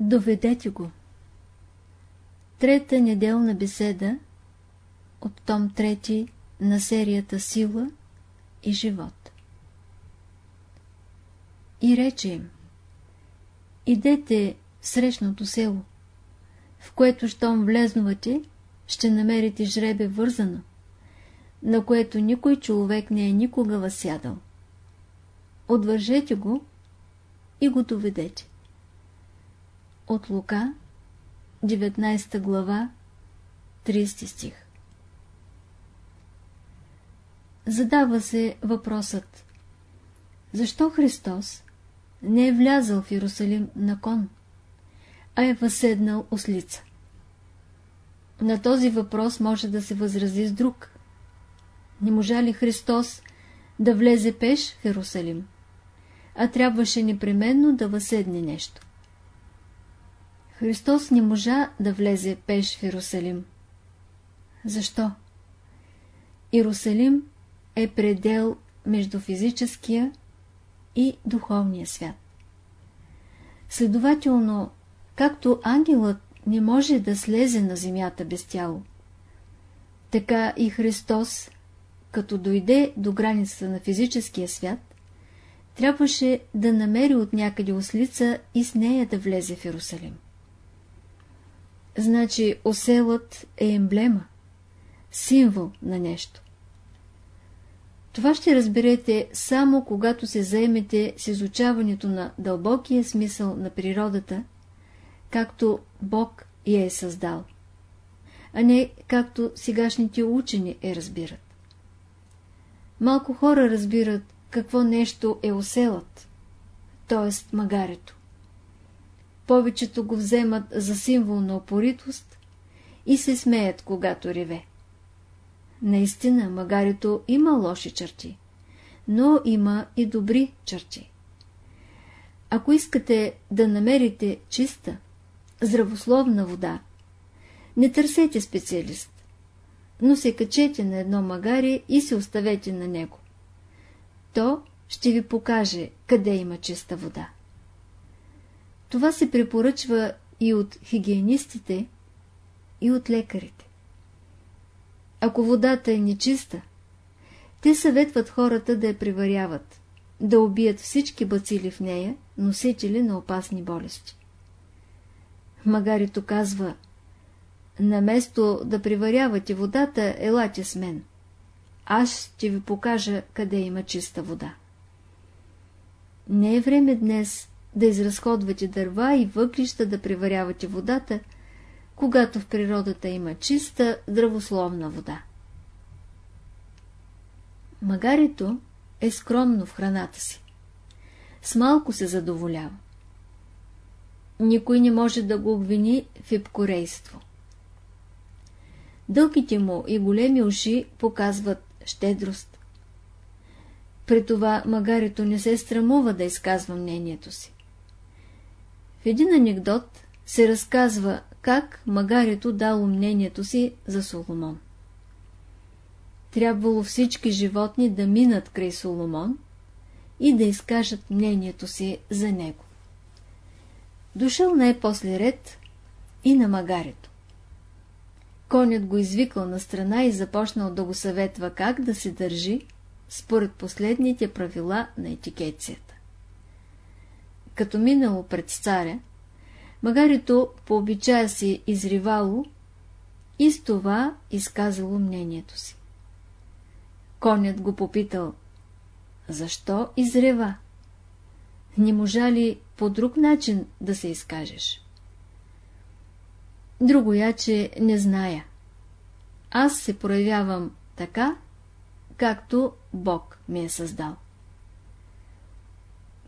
Доведете го. Трета неделна беседа от том трети на серията Сила и живот. И рече им, идете в срещното село, в което щом влезнувате, ще намерите жребе вързано, на което никой човек не е никога възсядал. Отвържете го и го доведете. От Лука, 19 глава, 30 стих Задава се въпросът Защо Христос не е влязъл в Иерусалим на кон, а е възседнал ослица? На този въпрос може да се възрази с друг. Не можа ли Христос да влезе пеш в Иерусалим, а трябваше непременно да възседне нещо? Христос не можа да влезе пеш в Иерусалим. Защо? Иерусалим е предел между физическия и духовния свят. Следователно, както ангелът не може да слезе на земята без тяло, така и Христос, като дойде до границата на физическия свят, трябваше да намери от някъде ослица и с нея да влезе в Иерусалим. Значи оселът е емблема, символ на нещо. Това ще разберете само когато се заемете с изучаването на дълбокия смисъл на природата, както Бог я е създал, а не както сегашните учени е разбират. Малко хора разбират какво нещо е оселът, т.е. магарето. Повечето го вземат за символ на опоритост и се смеят, когато реве. Наистина, магарето има лоши черти, но има и добри черти. Ако искате да намерите чиста, здравословна вода, не търсете специалист, но се качете на едно магаре и се оставете на него. То ще ви покаже къде има чиста вода. Това се препоръчва и от хигиенистите, и от лекарите. Ако водата е нечиста, те съветват хората да я приваряват, да убият всички бацили в нея, носители на опасни болести. Магарито казва, наместо да приварявате водата, елате с мен. Аз ще ви покажа къде има чиста вода. Не е време днес да изразходвате дърва и въглища да приварявате водата, когато в природата има чиста, здравословна вода. Магарито е скромно в храната си. С малко се задоволява. Никой не може да го обвини в епкорейство. Дългите му и големи уши показват щедрост. При това магарито не се страмува да изказва мнението си. В един анекдот се разказва как магарето дало мнението си за Соломон. Трябвало всички животни да минат край Соломон и да изкажат мнението си за него. Дошъл най-после ред и на магарето. Конят го извикал на страна и започнал да го съветва как да се държи според последните правила на етикецията. Като минало пред царя, Магарито по обичая си изривало и с това изказало мнението си. Конят го попитал, защо изрева? Не можа ли по друг начин да се изкажеш? Друго я, че не зная. Аз се проявявам така, както Бог ми е създал.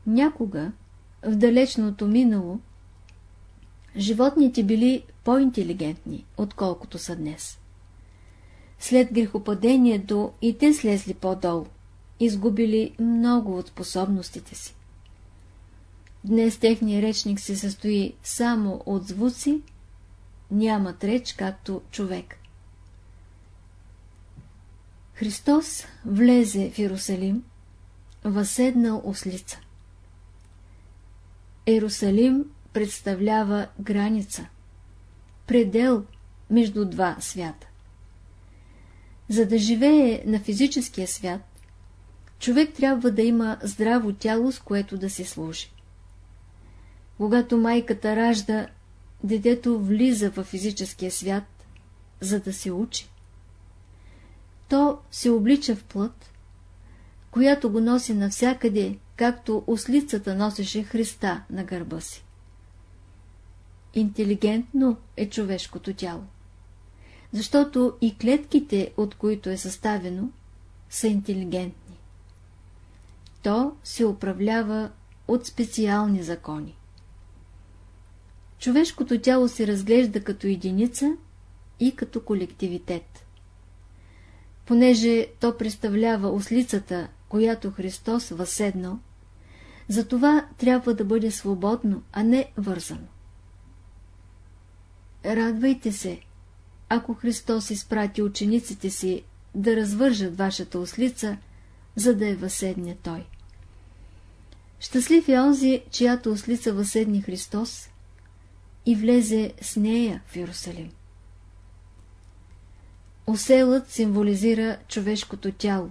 Някога, в далечното минало, животните били по-интелигентни, отколкото са днес. След грехопадението и те слезли по-долу, изгубили много от способностите си. Днес техният речник се състои само от звуци, нямат реч както човек. Христос влезе в Иерусалим, възседнал ослица. Иерусалим представлява граница, предел между два свята. За да живее на физическия свят, човек трябва да има здраво тяло, с което да се служи. Когато майката ражда, детето влиза в физическия свят, за да се учи. То се облича в плът, която го носи навсякъде, както ослицата носеше Христа на гърба си. Интелигентно е човешкото тяло, защото и клетките, от които е съставено, са интелигентни. То се управлява от специални закони. Човешкото тяло се разглежда като единица и като колективитет. Понеже то представлява ослицата, която Христос възседнал, затова трябва да бъде свободно, а не вързано. Радвайте се, ако Христос изпрати учениците си да развържат вашата ослица, за да е възседне Той. Щастлив е онзи, чиято ослица възседни Христос и влезе с нея в Иерусалим. Оселът символизира човешкото тяло.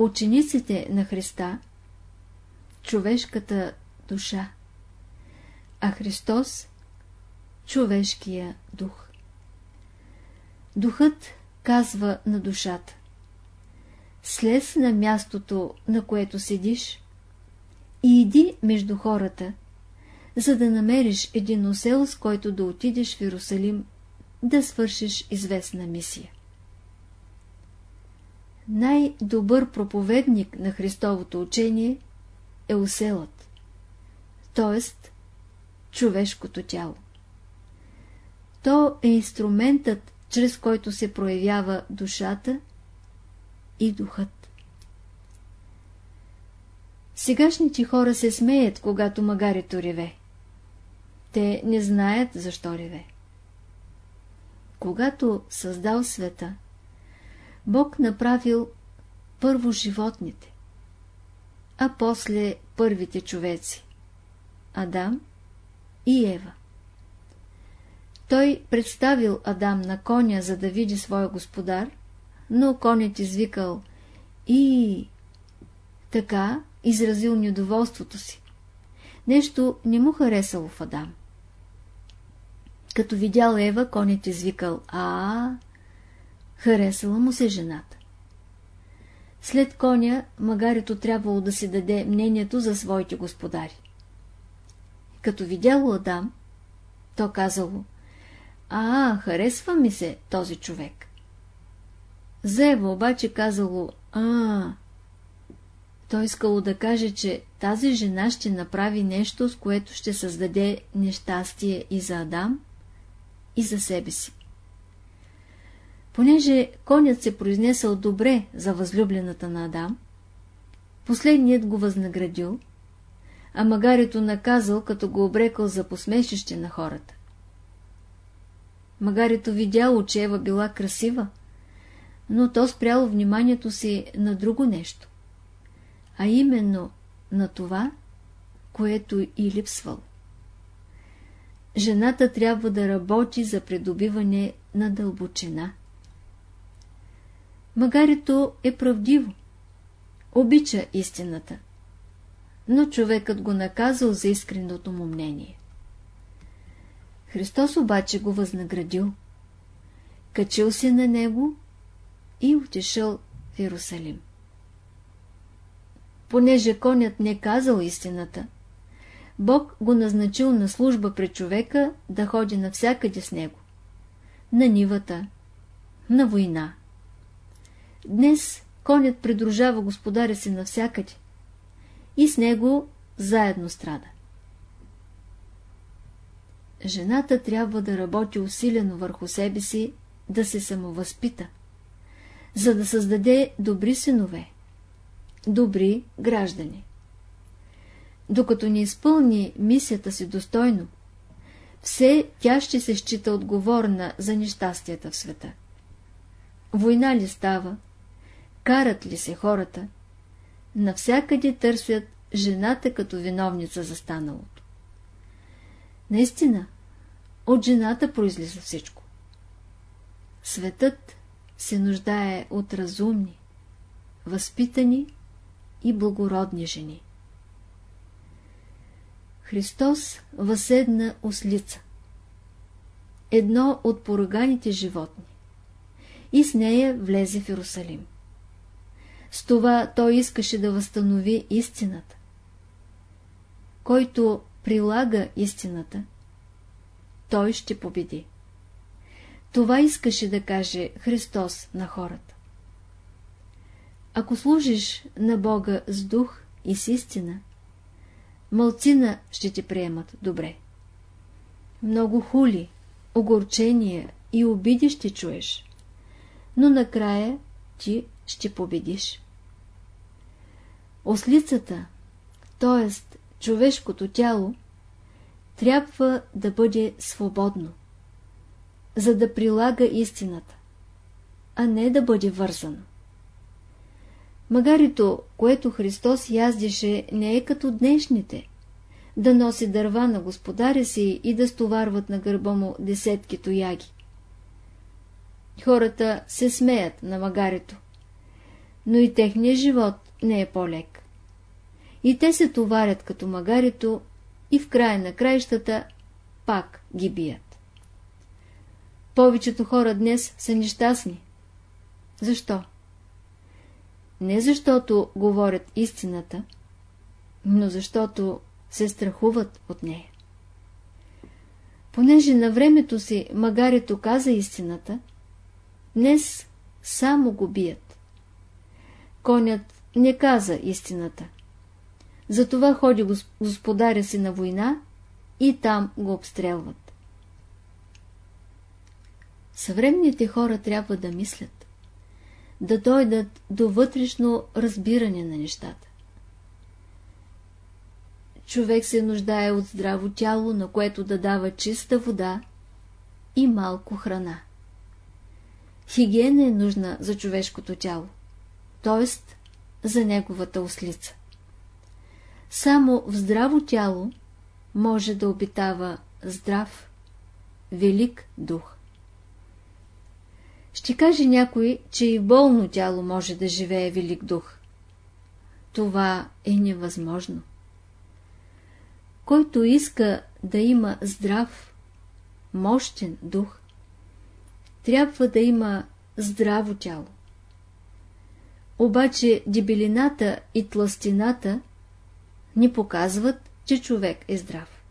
Учениците на Христа – човешката душа, а Христос – човешкия дух. Духът казва на душата Слез на мястото, на което седиш и иди между хората, за да намериш един осел, с който да отидеш в Иерусалим да свършиш известна мисия. Най-добър проповедник на Христовото учение е оселът, т.е. човешкото тяло. То е инструментът, чрез който се проявява душата и духът. Сегашните хора се смеят, когато магарето реве. Те не знаят защо реве. Когато създал света, Бог направил първо животните, а после първите човеци – Адам и Ева. Той представил Адам на коня, за да види своя господар, но конят извикал и така изразил недоволството си. Нещо не му харесало в Адам. Като видял Ева, конят извикал а Харесала му се жената. След коня, магарето трябвало да си даде мнението за своите господари. Като видяло Адам, то казало, а, харесва ми се този човек. За Ева обаче казало, а, той искало да каже, че тази жена ще направи нещо, с което ще създаде нещастие и за Адам, и за себе си. Понеже конят се произнесъл добре за възлюблената на Адам, последният го възнаградил, а магарето наказал, като го обрекал за посмешище на хората. Магарето видяло, че Ева била красива, но то спряло вниманието си на друго нещо, а именно на това, което и липсвало жената трябва да работи за придобиване на дълбочина. Магарито е правдиво, обича истината, но човекът го наказал за искреното му мнение. Христос обаче го възнаградил, качил се на него и отишъл в Иерусалим. Понеже конят не казал истината, Бог го назначил на служба пред човека да ходи навсякъде с него. На нивата, на война. Днес конят придружава господаря си навсякъде и с него заедно страда. Жената трябва да работи усилено върху себе си, да се самовъзпита, за да създаде добри синове, добри граждани докато не изпълни мисията си достойно, все тя ще се счита отговорна за нещастията в света. Война ли става? Карат ли се хората? Навсякъде търсят жената като виновница за станалото. Наистина, от жената произлиза всичко. Светът се нуждае от разумни, възпитани и благородни жени. Христос възседна ослица. Едно от пороганите животни. И с нея влезе в Иерусалим. С това той искаше да възстанови истината. Който прилага истината, той ще победи. Това искаше да каже Христос на хората. Ако служиш на Бога с дух и с истина, мълцина ще ти приемат добре. Много хули, огорчения и обиди ще чуеш, но накрая ти ще победиш. Ослицата, т.е. човешкото тяло, трябва да бъде свободно, за да прилага истината, а не да бъде вързано. Магарито, което Христос яздеше, не е като днешните, да носи дърва на господаря си и да стоварват на гърба му десетки тояги. Хората се смеят на магарито, но и техният живот не е по-лек. И те се товарят като магарито и в края на краищата пак ги бият. Повечето хора днес са нещастни. Защо? Не защото говорят истината, но защото се страхуват от нея. Понеже на времето си магарето каза истината, днес само го бият. Конят не каза истината. Затова ходи господаря си на война и там го обстрелват. Съвременните хора трябва да мислят, да дойдат до вътрешно разбиране на нещата. Човек се нуждае от здраво тяло, на което да дава чиста вода и малко храна. Хигиена е нужна за човешкото тяло, т.е. за неговата ослица. Само в здраво тяло може да обитава здрав, велик дух. Ще каже някой, че и болно тяло може да живее велик дух. Това е невъзможно. Който иска да има здрав, мощен дух, трябва да има здраво тяло. Обаче дебелината и тластината ни показват, че човек е здрав.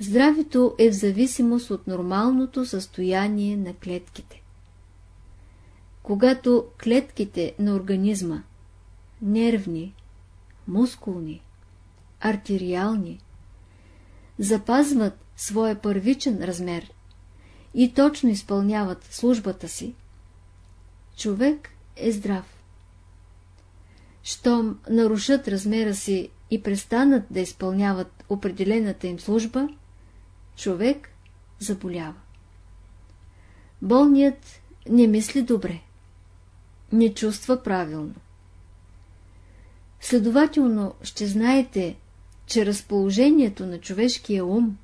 Здравето е в зависимост от нормалното състояние на клетките. Когато клетките на организма нервни, мускулни, артериални запазват своя първичен размер и точно изпълняват службата си, човек е здрав щом нарушат размера си и престанат да изпълняват определената им служба, човек заболява. Болният не мисли добре, не чувства правилно. Следователно ще знаете, че разположението на човешкия ум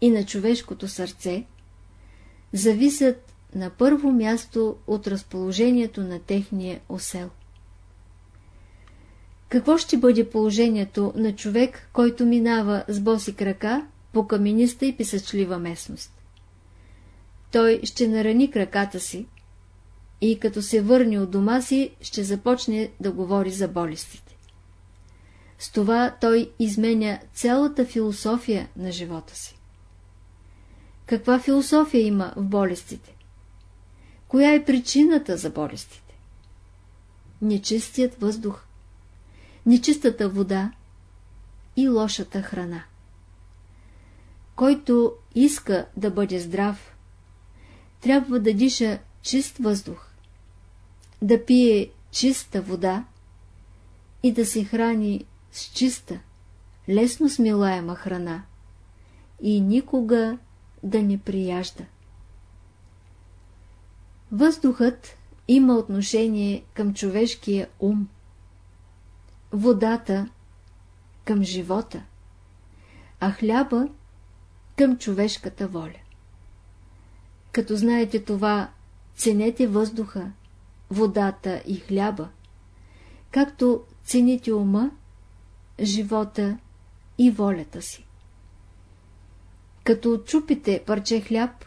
и на човешкото сърце зависят на първо място от разположението на техния осел. Какво ще бъде положението на човек, който минава с боси крака по камениста и писачлива местност? Той ще нарани краката си и като се върне от дома си, ще започне да говори за болестите. С това той изменя цялата философия на живота си. Каква философия има в болестите? Коя е причината за болестите? Нечистият въздух нечистата вода и лошата храна. Който иска да бъде здрав, трябва да диша чист въздух, да пие чиста вода и да се храни с чиста, лесно смилаема храна и никога да не прияжда. Въздухът има отношение към човешкия ум водата към живота, а хляба към човешката воля. Като знаете това, ценете въздуха, водата и хляба, както цените ума, живота и волята си. Като отчупите парче хляб,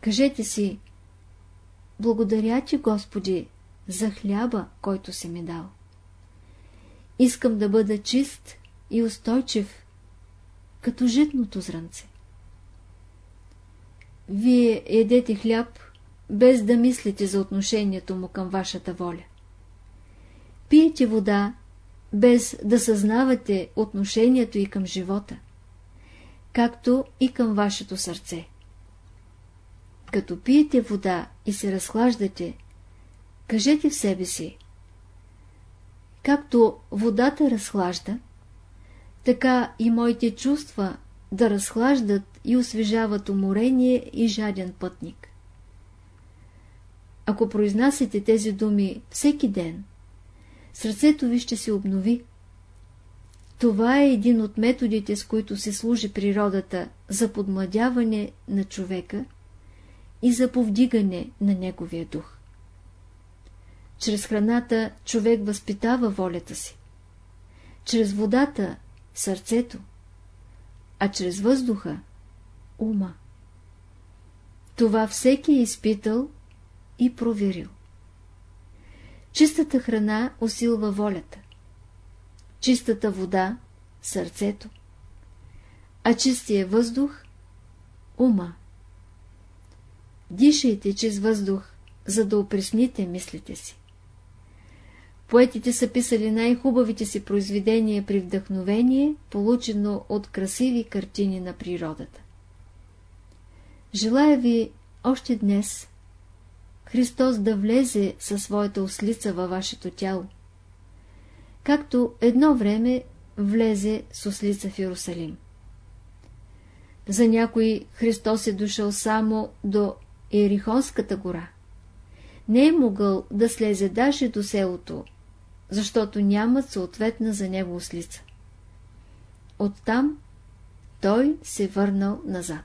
кажете си, благодаря ти, Господи, за хляба, който си ми дал. Искам да бъда чист и устойчив, като житното зранце. Вие едете хляб, без да мислите за отношението му към вашата воля. Пиете вода, без да съзнавате отношението и към живота, както и към вашето сърце. Като пиете вода и се разхлаждате, кажете в себе си, както водата разхлажда, така и моите чувства да разхлаждат и освежават уморение и жаден пътник. Ако произнасяте тези думи всеки ден, сърцето ви ще се обнови. Това е един от методите, с които се служи природата за подмладяване на човека и за повдигане на неговия дух. Чрез храната човек възпитава волята си. Чрез водата – сърцето, а чрез въздуха – ума. Това всеки е изпитал и проверил. Чистата храна усилва волята. Чистата вода – сърцето. А чистия въздух – ума. Дишайте чист въздух, за да опресните мислите си. Поетите са писали най-хубавите си произведения при вдъхновение, получено от красиви картини на природата. Желая ви още днес Христос да влезе със своята ослица във вашето тяло, както едно време влезе с ослица в Иерусалим. За някой Христос е дошъл само до Ерихонската гора. Не е могъл да слезе даже до селото, защото нямат съответна за него ослица. Оттам той се върнал назад.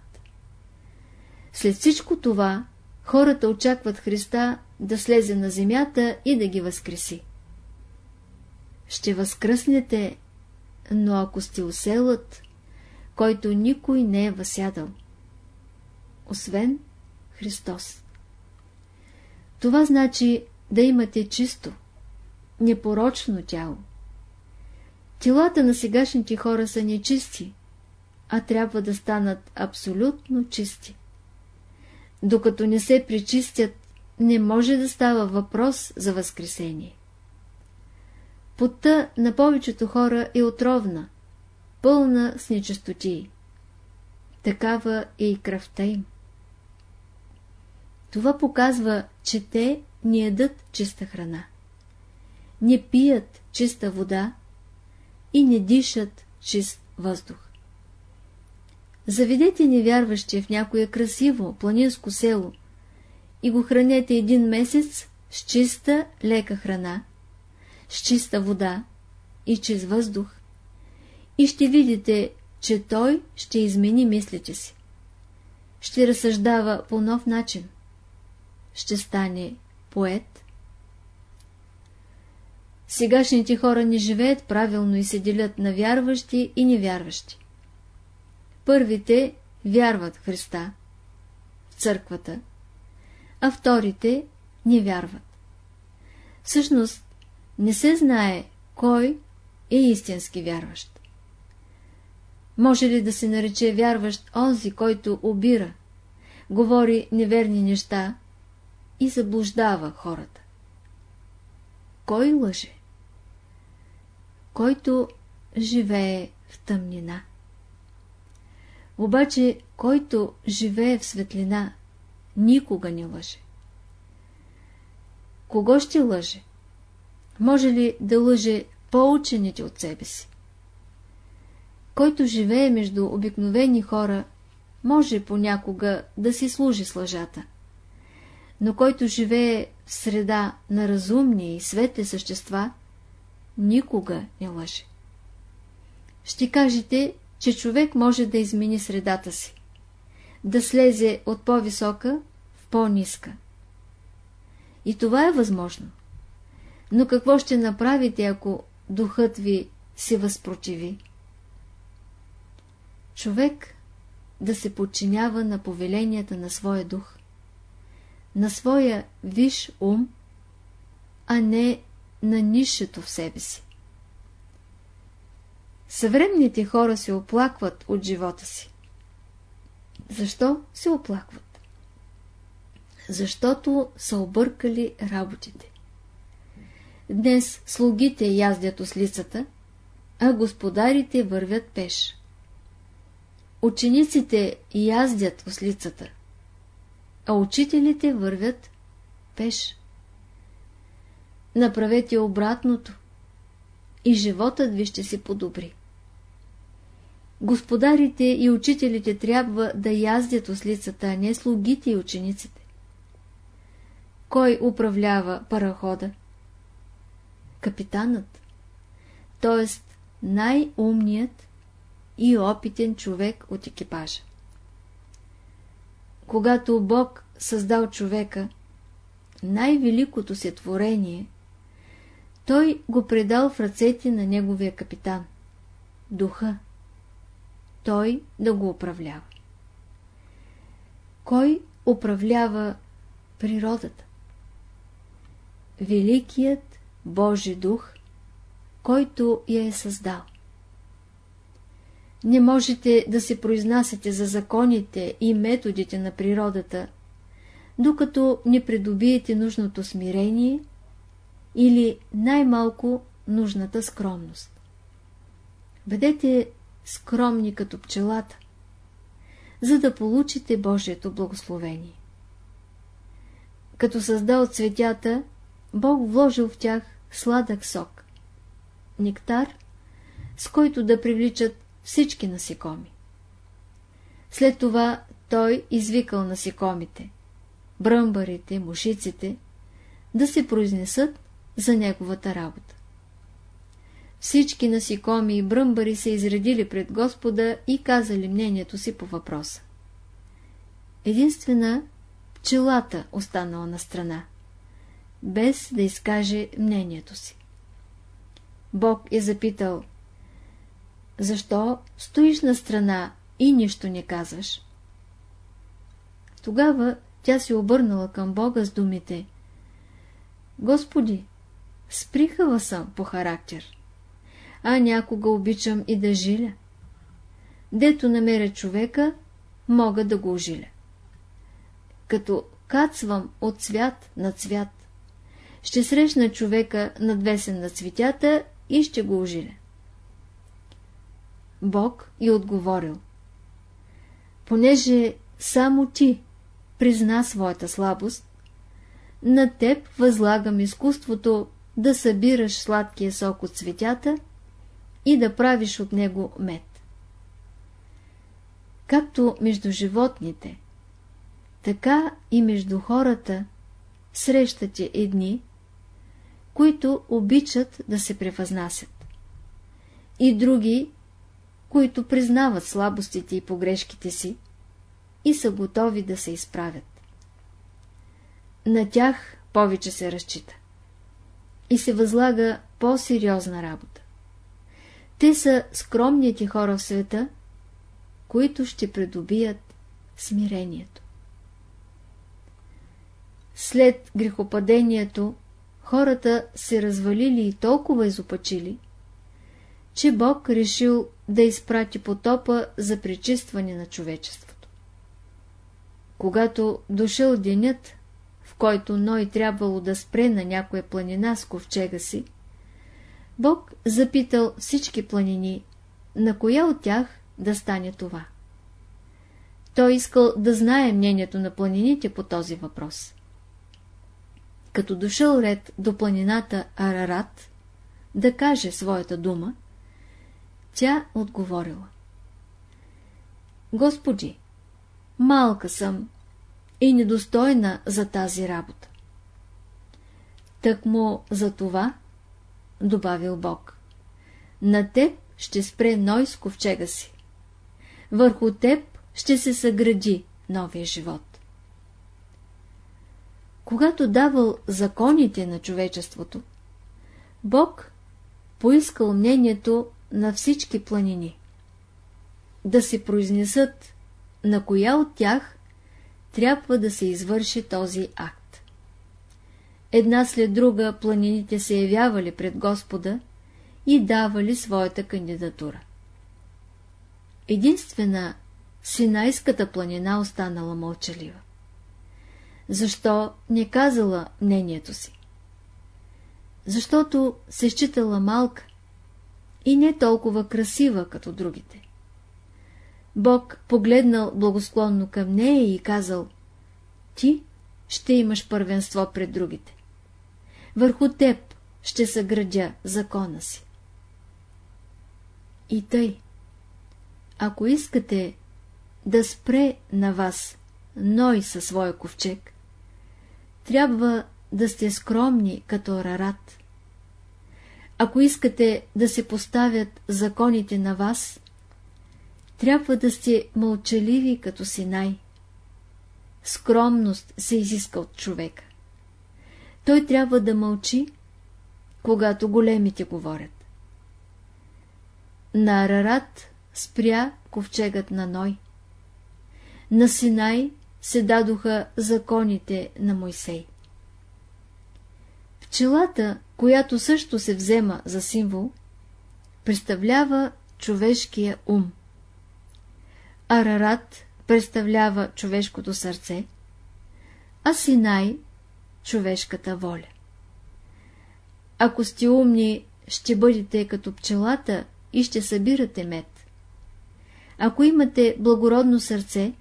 След всичко това, хората очакват Христа да слезе на земята и да ги възкреси. Ще възкръснете, но ако сте оселът, който никой не е възсядал, освен Христос. Това значи да имате чисто, непорочно тяло. Телата на сегашните хора са нечисти, а трябва да станат абсолютно чисти. Докато не се причистят, не може да става въпрос за възкресение. Потта на повечето хора е отровна, пълна с нечистотии. Такава е и кръвта им. Това показва, че те не ядат чиста храна не пият чиста вода и не дишат чист въздух. Заведете невярващия в някое красиво планинско село и го хранете един месец с чиста лека храна, с чиста вода и чист въздух и ще видите, че той ще измени мислите си. Ще разсъждава по нов начин. Ще стане поет, Сегашните хора не живеят правилно и се делят на вярващи и невярващи. Първите вярват в Христа, в църквата, а вторите не вярват. Всъщност, не се знае кой е истински вярващ. Може ли да се нарече вярващ онзи, който обира, говори неверни неща и заблуждава хората? Кой лъже? Който живее в тъмнина. Обаче, който живее в светлина, никога не лъже. Кого ще лъже? Може ли да лъже по-учените от себе си? Който живее между обикновени хора, може понякога да си служи с лъжата но който живее в среда на разумни и светли същества, никога не лъже. Ще кажете, че човек може да измени средата си. да слезе от по-висока в по-ниска. И това е възможно. Но какво ще направите, ако духът ви се възпротиви? Човек да се подчинява на повеленията на своя дух, на своя виш ум, а не на нишето в себе си. Съвременните хора се оплакват от живота си. Защо се оплакват? Защото са объркали работите. Днес слугите яздят ослицата, а господарите вървят пеш. Учениците яздят ослицата, а учителите вървят пеш. Направете обратното и животът ви ще се подобри. Господарите и учителите трябва да яздят ослицата, а не слугите и учениците. Кой управлява парахода? Капитанът, т.е. най-умният и опитен човек от екипажа. Когато Бог създал човека, най-великото си творение, той го предал в ръцете на неговия капитан, духа, той да го управлява. Кой управлява природата? Великият Божи дух, който я е създал. Не можете да се произнасяте за законите и методите на природата, докато не придобиете нужното смирение или най-малко нужната скромност. Бъдете скромни като пчелата, за да получите Божието благословение. Като създал цветята, Бог вложил в тях сладък сок, нектар, с който да привличат всички насекоми. След това той извикал насекомите, бръмбарите, мушиците, да се произнесат за неговата работа. Всички насикоми и бръмбари се изредили пред Господа и казали мнението си по въпроса. Единствена пчелата останала на страна, без да изкаже мнението си. Бог е запитал, защо стоиш на страна и нищо не казваш? Тогава тя се обърнала към Бога с думите Господи, сприхава съм по характер а някога обичам и да жиля. Дето намеря човека, мога да го ожиля. Като кацвам от цвят на цвят, ще срещна човека надвесен на цветята и ще го ожиля. Бог и отговорил. Понеже само ти призна своята слабост, на теб възлагам изкуството да събираш сладкия сок от цветята и да правиш от него мед. Както между животните, така и между хората срещате едни, които обичат да се превъзнасят, и други, които признават слабостите и погрешките си и са готови да се изправят. На тях повече се разчита и се възлага по-сериозна работа. Те са скромните хора в света, които ще придобият смирението. След грехопадението хората се развалили и толкова изопачили, че Бог решил да изпрати потопа за пречистване на човечеството. Когато дошъл денят, в който Ной трябвало да спре на някоя планина с ковчега си, Бог запитал всички планини, на коя от тях да стане това. Той искал да знае мнението на планините по този въпрос. Като дошъл ред до планината Арарат, да каже своята дума, тя отговорила. Господи, малка съм и недостойна за тази работа. Так му за това добавил Бог. На теб ще спре Ной с ковчега си. Върху теб ще се съгради новия живот. Когато давал законите на човечеството, Бог поискал мнението на всички планини. Да се произнесат на коя от тях трябва да се извърши този акт. Една след друга планините се явявали пред Господа и давали своята кандидатура. Единствена Синайската планина останала мълчалива. Защо не казала мнението си? Защото се считала малка и не толкова красива като другите. Бог погледнал благосклонно към нея и казал Ти ще имаш първенство пред другите. Върху теб ще съградя закона си. И тъй, ако искате да спре на вас Ной със своя ковчег, трябва да сте скромни като Рарат. Ако искате да се поставят законите на вас, трябва да сте мълчаливи като Синай. Скромност се изиска от човека. Той трябва да мълчи, когато големите говорят. На Арарат спря ковчегът на Ной. На Синай се дадоха законите на Мойсей. Пчелата, която също се взема за символ, представлява човешкия ум. Арарат представлява човешкото сърце, а Синай – човешката воля. Ако сте умни, ще бъдете като пчелата и ще събирате мед. Ако имате благородно сърце,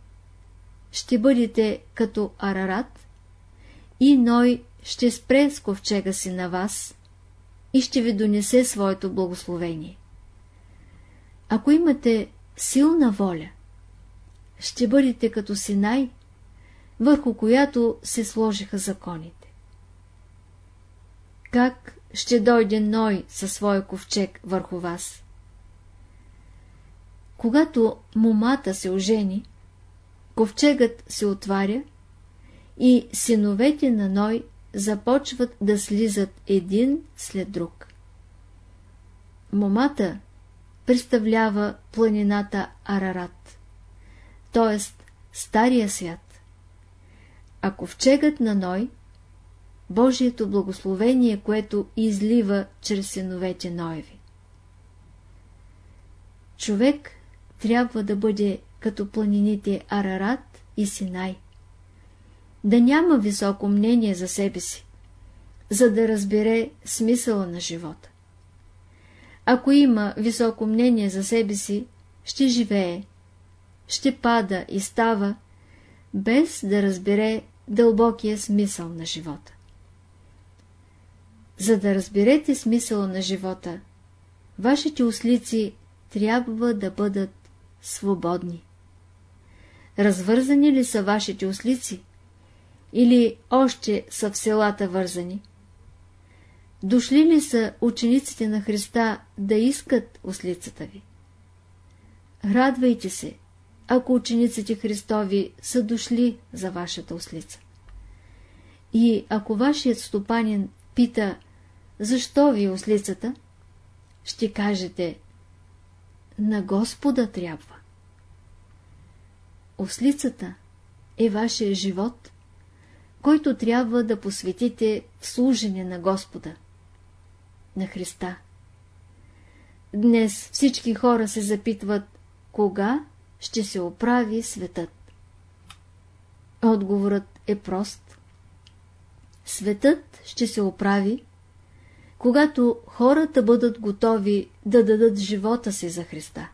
ще бъдете като Арарат и Ной ще спре с ковчега си на вас и ще ви донесе своето благословение. Ако имате силна воля, ще бъдете като Синай, върху която се сложиха законите. Как ще дойде Ной със своя ковчег върху вас? Когато момата се ожени, ковчегът се отваря и синовете на Ной започват да слизат един след друг. Момата представлява планината Арарат, т.е. Стария свят. А ковчегът на Ной – Божието благословение, което излива чрез синовете Ноеви. Човек трябва да бъде като планините Арарат и Синай. Да няма високо мнение за себе си, за да разбере смисъла на живота. Ако има високо мнение за себе си, ще живее, ще пада и става, без да разбере дълбокия смисъл на живота. За да разберете смисъла на живота, вашите ослици трябва да бъдат свободни. Развързани ли са вашите ослици? Или още са в селата вързани? Дошли ли са учениците на Христа да искат ослицата ви? Радвайте се, ако учениците Христови са дошли за вашата ослица. И ако вашият стопанин пита, защо ви е ослицата, ще кажете, на Господа трябва. Ослицата е вашия живот, който трябва да посветите в служене на Господа, на Христа. Днес всички хора се запитват, кога ще се оправи светът. Отговорът е прост. Светът ще се оправи, когато хората бъдат готови да дадат живота си за Христа.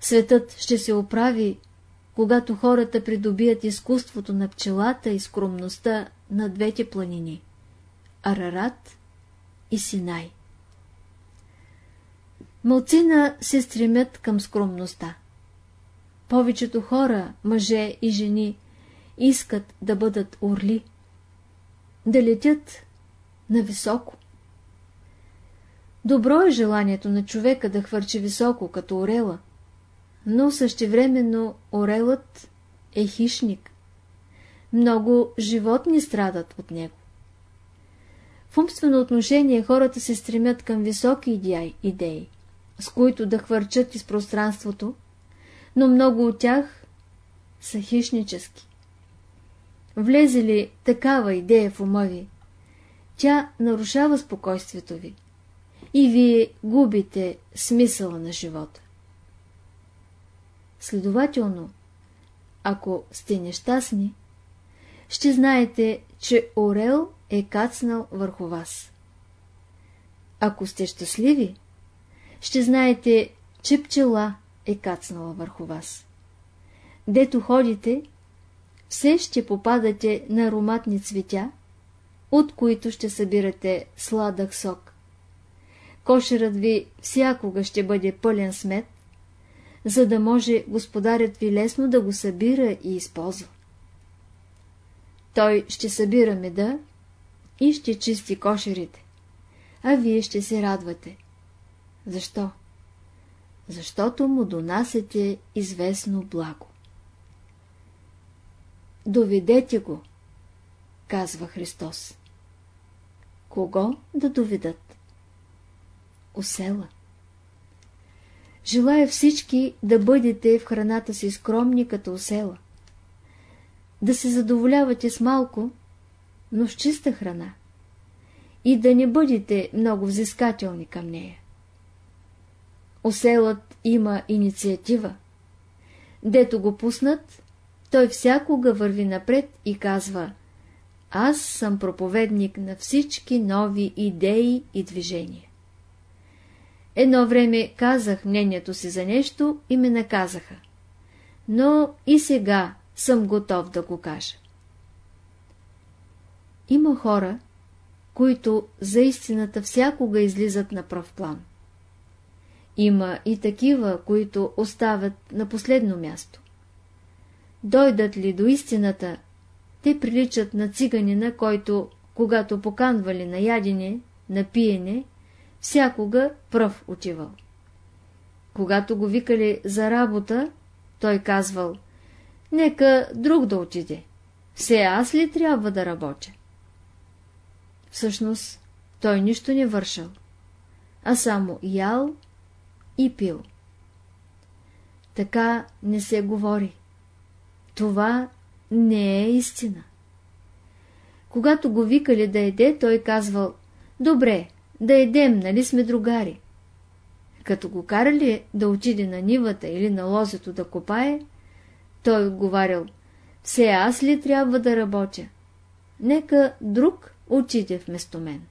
Светът ще се оправи, когато хората придобият изкуството на пчелата и скромността на двете планини – Арарат и Синай. Малцина се стремят към скромността. Повечето хора, мъже и жени, искат да бъдат орли, да летят нависоко. Добро е желанието на човека да хвърчи високо, като орела, но същевременно орелът е хищник. Много животни страдат от него. В умствено отношение хората се стремят към високи идеи, с които да хвърчат из пространството, но много от тях са хищнически. Влезе ли такава идея в ума ви, тя нарушава спокойствието ви и вие губите смисъла на живота. Следователно, ако сте нещастни, ще знаете, че орел е кацнал върху вас. Ако сте щастливи, ще знаете, че пчела е кацнала върху вас. Дето ходите, все ще попадате на ароматни цветя, от които ще събирате сладък сок. Кошерът ви всякога ще бъде пълен смет, за да може господарят ви лесно да го събира и използва. Той ще събира меда и ще чисти кошерите, а вие ще се радвате. Защо? Защото му донасете известно благо. Доведете го, казва Христос. Кого да доведат? Осела. Желая всички да бъдете в храната си скромни като осела. Да се задоволявате с малко, но с чиста храна. И да не бъдете много взискателни към нея. Оселът има инициатива. Дето го пуснат, той всякога върви напред и казва Аз съм проповедник на всички нови идеи и движения. Едно време казах мнението си за нещо и ме наказаха. Но и сега съм готов да го кажа. Има хора, които за истината всякога излизат на прав план. Има и такива, които оставят на последно място. Дойдат ли до истината, те приличат на циганина, който, когато поканвали на ядене, на пиене, всякога пръв отивал. Когато го викали за работа, той казвал, нека друг да отиде. Все аз ли трябва да работя? Всъщност, той нищо не вършал, а само ял и пил. Така не се говори. Това не е истина. Когато го викали да еде, той казвал, добре, да едем, нали сме другари. Като го карали да отиде на нивата или на лозето да копае, той отговарял, все аз ли трябва да работя? Нека друг отиде вместо мен.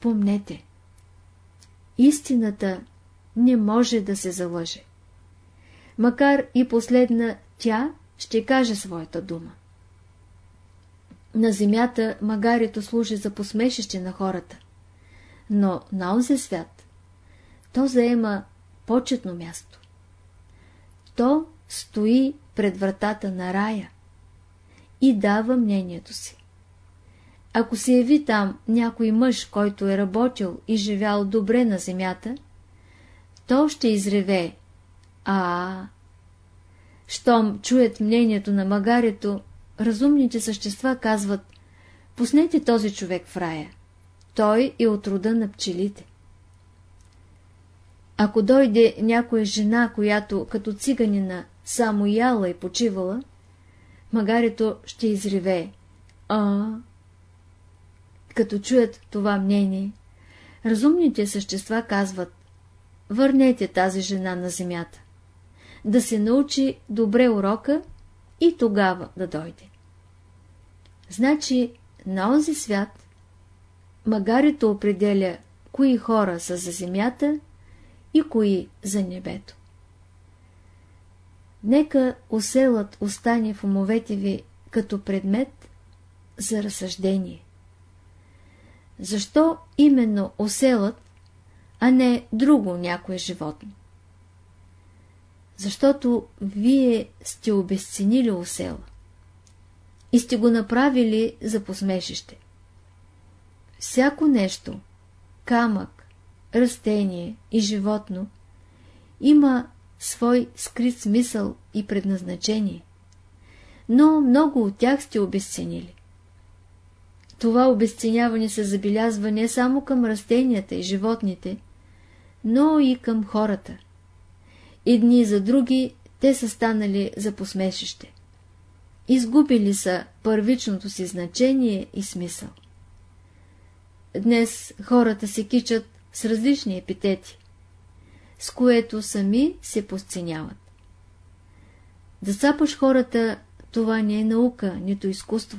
Помнете, истината не може да се залъже. Макар и последна тя ще каже своята дума. На земята магарито служи за посмешище на хората, но на онзи свят то заема почетно място. То стои пред вратата на рая и дава мнението си. Ако се яви там някой мъж, който е работил и живял добре на земята, то ще изреве. А, щом чуят мнението на магарето, разумните същества казват, пуснете този човек в рая. Той е от рода на пчелите. Ако дойде някоя жена, която като циганина само яла и почивала, магарето ще изреве. А, като чуят това мнение, разумните същества казват, върнете тази жена на земята, да се научи добре урока и тогава да дойде. Значи, на онзи свят, магарито определя, кои хора са за земята и кои за небето. Нека оселът остане в умовете ви като предмет за разсъждение. Защо именно оселът, а не друго някое животно? Защото вие сте обесценили осела и сте го направили за посмешище. Всяко нещо, камък, растение и животно има свой скрит смисъл и предназначение, но много от тях сте обесценили. Това обесценяване се забелязва не само към растенията и животните, но и към хората. Едни за други те са станали за посмешище. Изгубили са първичното си значение и смисъл. Днес хората се кичат с различни епитети, с което сами се подценяват. Да цапаш хората, това не е наука, нито изкуство.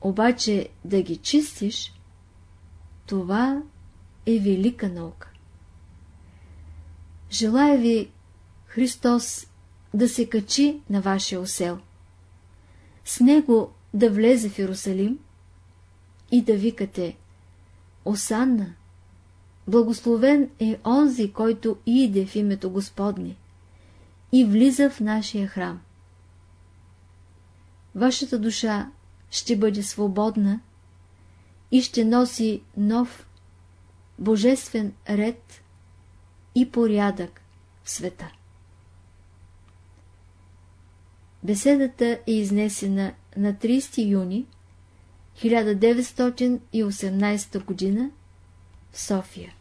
Обаче да ги чистиш, това е велика наука. Желая ви Христос да се качи на вашия осел, с него да влезе в Иерусалим и да викате Осанна, благословен е онзи, който иде в името Господне и влиза в нашия храм. Вашата душа ще бъде свободна и ще носи нов, божествен ред и порядък в света. Беседата е изнесена на 30 юни 1918 г. в София.